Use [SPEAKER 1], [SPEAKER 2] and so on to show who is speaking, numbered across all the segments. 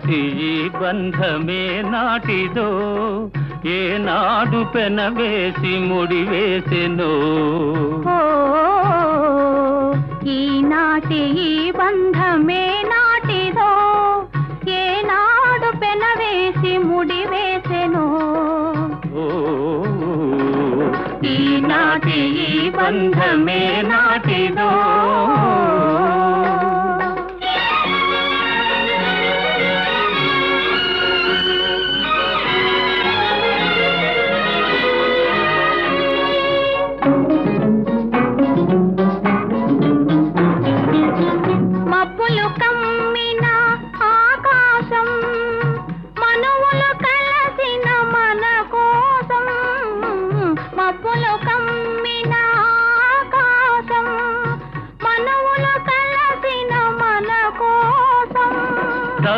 [SPEAKER 1] ఈనాటి ఈ బంధమే నాటిదో ఏనాడు పెనవేసి ముడివేసెనో
[SPEAKER 2] ఈనాటి ఈ బంధమే నాటిదో ఏనాడు పెనవేసి ముడివేసెనో
[SPEAKER 1] ఓ ఈనాటి ఈ బంధమే నాటిదో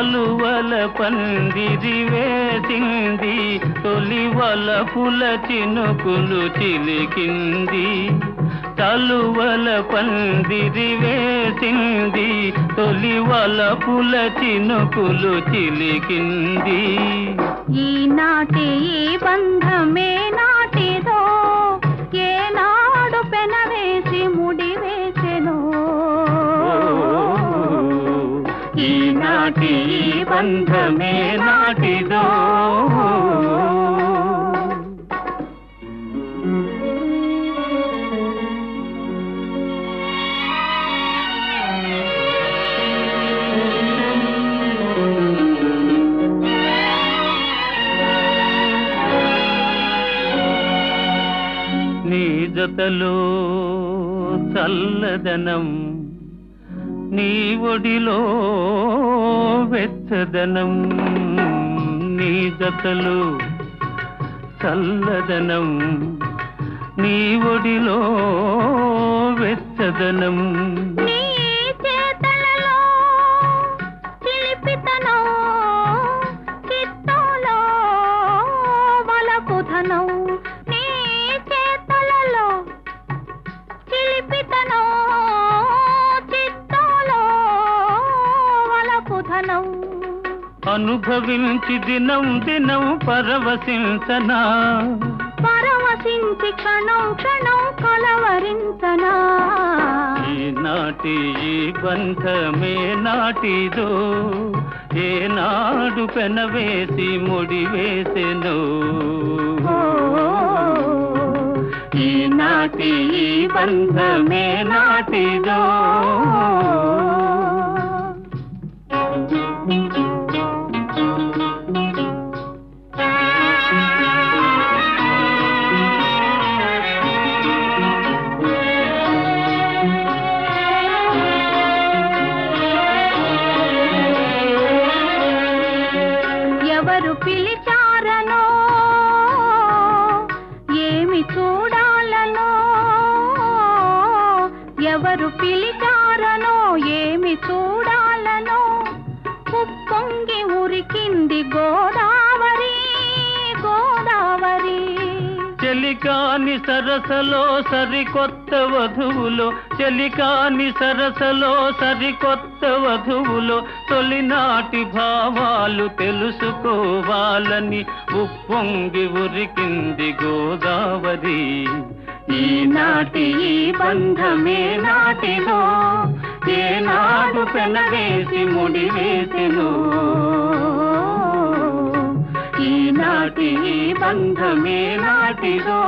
[SPEAKER 1] తలువల పందిరి వేసింది తొలివల పుల చినుకులు చిలికింది. తలువల పందిరి వేసింది తొలివల పుల చినుకులు చిలికింది.
[SPEAKER 2] ఈనాటి ఈ
[SPEAKER 1] ఈనాటి బంధమే నాటిదో. నీ జతలో చల్లదనం నీ ఒడిలో వెచ్చదనం నీ జతలు చల్లదనం నీ ఒడిలో వెచ్చదనం. అనుభవించి దినం దినం పరవశించనా?
[SPEAKER 2] పరవశించి క్షణం క్షణం కలవరించనా?
[SPEAKER 1] ఈనాటి ఈ బంధమే నాటిదో? ఏనాడు పెనవేసి ముడివేసెను? ఈనాటి ఈ బంధమే నాటిదో?
[SPEAKER 2] పిలిచారనో? ఏమి చూడాలనో? ఎవరు పిలిచారనో? ఏమి చూడాలనో? ఉప్పొంగి ఉరికి
[SPEAKER 1] చలికాని సరసలో సరికొత్త వధువులో చలికాని సరసలో సరికొత్త వధువులో తొలినాటి భావాలు తెలుసుకోవాలని ఉప్పొంగి ఉరికింది గోదావరి. ఈనాటి ఈ బంధమే నాటిలో ఏనాడు పెనవేసి ముడివేసెను. ఈనాటి ఈ బంధమే నాటిదో